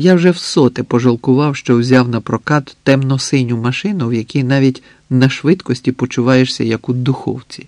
Я вже всоте пожалкував, що взяв на прокат темно-синю машину, в якій навіть на швидкості почуваєшся як у духовці.